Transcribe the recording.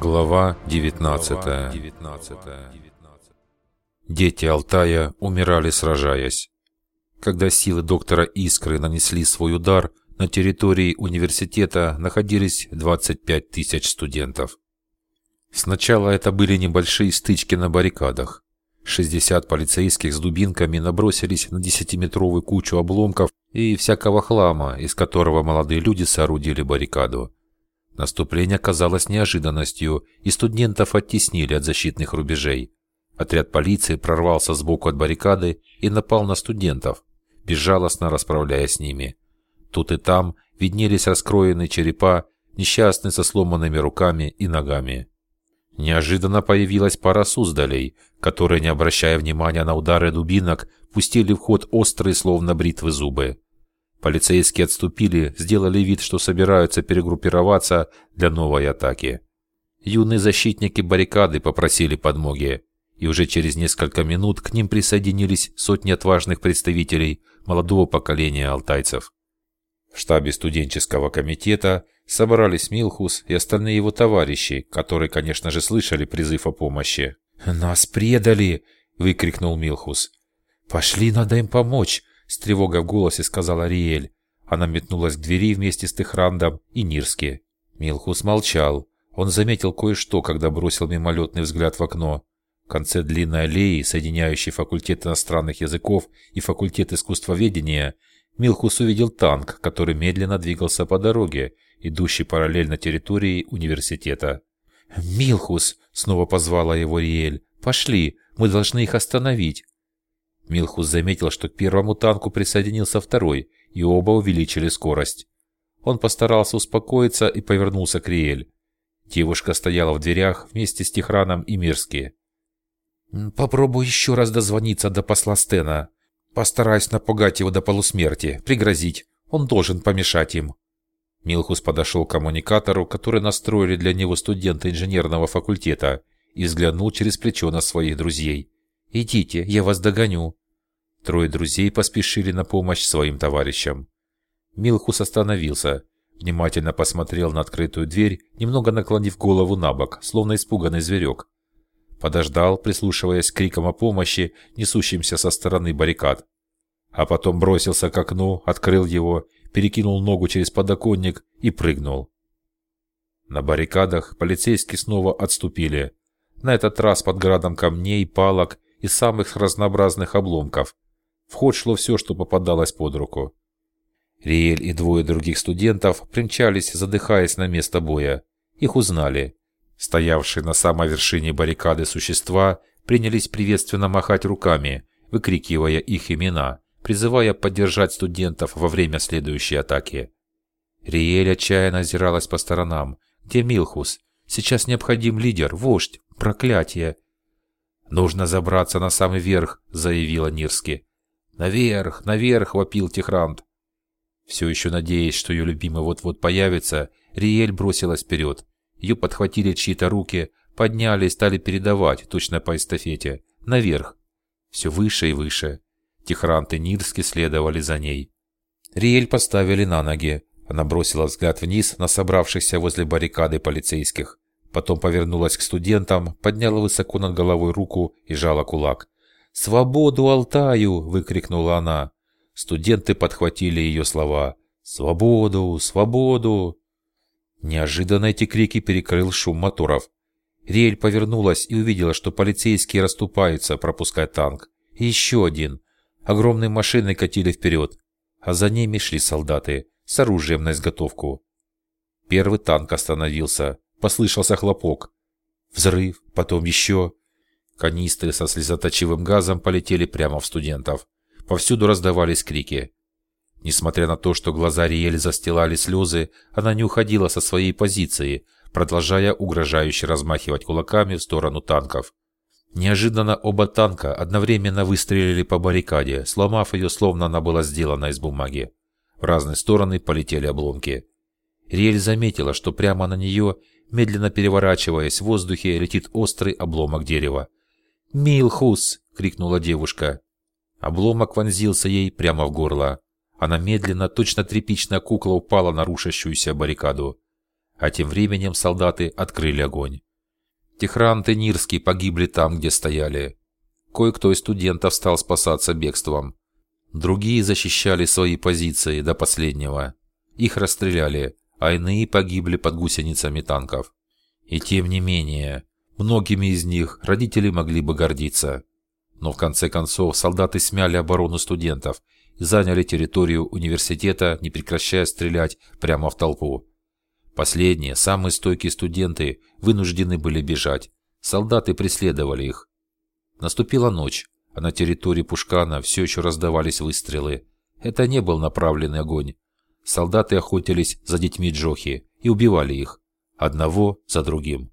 Глава 19. Дети Алтая умирали сражаясь. Когда силы доктора Искры нанесли свой удар, на территории университета находились 25 тысяч студентов. Сначала это были небольшие стычки на баррикадах. 60 полицейских с дубинками набросились на десятиметровую кучу обломков и всякого хлама, из которого молодые люди соорудили баррикаду. Наступление казалось неожиданностью, и студентов оттеснили от защитных рубежей. Отряд полиции прорвался сбоку от баррикады и напал на студентов, безжалостно расправляясь с ними. Тут и там виднелись раскроенные черепа, несчастные со сломанными руками и ногами. Неожиданно появилась пара суздалей, которые, не обращая внимания на удары дубинок, пустили в ход острые, словно бритвы, зубы. Полицейские отступили, сделали вид, что собираются перегруппироваться для новой атаки. Юные защитники баррикады попросили подмоги, и уже через несколько минут к ним присоединились сотни отважных представителей молодого поколения алтайцев. В штабе студенческого комитета собрались Милхус и остальные его товарищи, которые, конечно же, слышали призыв о помощи. «Нас предали!» – выкрикнул Милхус. «Пошли, надо им помочь!» С тревогой в голосе сказала Риэль. Она метнулась к двери вместе с Техрандом и Нирски. Милхус молчал. Он заметил кое-что, когда бросил мимолетный взгляд в окно. В конце длинной аллеи, соединяющей факультет иностранных языков и факультет искусствоведения, Милхус увидел танк, который медленно двигался по дороге, идущей параллельно территории университета. «Милхус!» — снова позвала его Риэль. «Пошли, мы должны их остановить». Милхус заметил, что к первому танку присоединился второй, и оба увеличили скорость. Он постарался успокоиться и повернулся к Риэль. Девушка стояла в дверях вместе с Тихраном и Мирски. «Попробуй еще раз дозвониться до посла Стена. Постараюсь напугать его до полусмерти, пригрозить. Он должен помешать им». Милхус подошел к коммуникатору, который настроили для него студенты инженерного факультета, и взглянул через плечо на своих друзей. «Идите, я вас догоню». Трое друзей поспешили на помощь своим товарищам. Милхус остановился, внимательно посмотрел на открытую дверь, немного наклонив голову на бок, словно испуганный зверек. Подождал, прислушиваясь к крикам о помощи, несущимся со стороны баррикад. А потом бросился к окну, открыл его, перекинул ногу через подоконник и прыгнул. На баррикадах полицейские снова отступили. На этот раз под градом камней, палок из самых разнообразных обломков. В ход шло все, что попадалось под руку. Риэль и двое других студентов примчались, задыхаясь на место боя. Их узнали. Стоявшие на самой вершине баррикады существа принялись приветственно махать руками, выкрикивая их имена, призывая поддержать студентов во время следующей атаки. Риэль отчаянно озиралась по сторонам. «Где Милхус? Сейчас необходим лидер, вождь, проклятие!» «Нужно забраться на самый верх», — заявила Нирски. «Наверх, наверх!» — вопил Техрант. Все еще надеясь, что ее любимый вот-вот появится, Риэль бросилась вперед. Ее подхватили чьи-то руки, подняли и стали передавать, точно по эстафете, наверх. Все выше и выше. Техрант и Нирски следовали за ней. Риэль поставили на ноги. Она бросила взгляд вниз на собравшихся возле баррикады полицейских. Потом повернулась к студентам, подняла высоко над головой руку и жала кулак. «Свободу Алтаю!» – выкрикнула она. Студенты подхватили ее слова. «Свободу! Свободу!» Неожиданно эти крики перекрыл шум моторов. Риэль повернулась и увидела, что полицейские расступаются, пропуская танк. И еще один. Огромные машины катили вперед, а за ними шли солдаты с оружием на изготовку. Первый танк остановился. Послышался хлопок. Взрыв, потом еще. Канистры со слезоточивым газом полетели прямо в студентов. Повсюду раздавались крики. Несмотря на то, что глаза Риэль застилали слезы, она не уходила со своей позиции, продолжая угрожающе размахивать кулаками в сторону танков. Неожиданно оба танка одновременно выстрелили по баррикаде, сломав ее, словно она была сделана из бумаги. В разные стороны полетели обломки. Риэль заметила, что прямо на нее Медленно переворачиваясь в воздухе, летит острый обломок дерева. «Милхус!» — крикнула девушка. Обломок вонзился ей прямо в горло. Она медленно, точно тряпичная кукла упала на рушащуюся баррикаду. А тем временем солдаты открыли огонь. Техрант и Нирский погибли там, где стояли. Кое-кто из студентов стал спасаться бегством. Другие защищали свои позиции до последнего. Их расстреляли, а иные погибли под гусеницами танков. И тем не менее, многими из них родители могли бы гордиться. Но в конце концов солдаты смяли оборону студентов и заняли территорию университета, не прекращая стрелять прямо в толпу. Последние, самые стойкие студенты, вынуждены были бежать. Солдаты преследовали их. Наступила ночь, а на территории Пушкана все еще раздавались выстрелы. Это не был направленный огонь. Солдаты охотились за детьми Джохи и убивали их, одного за другим.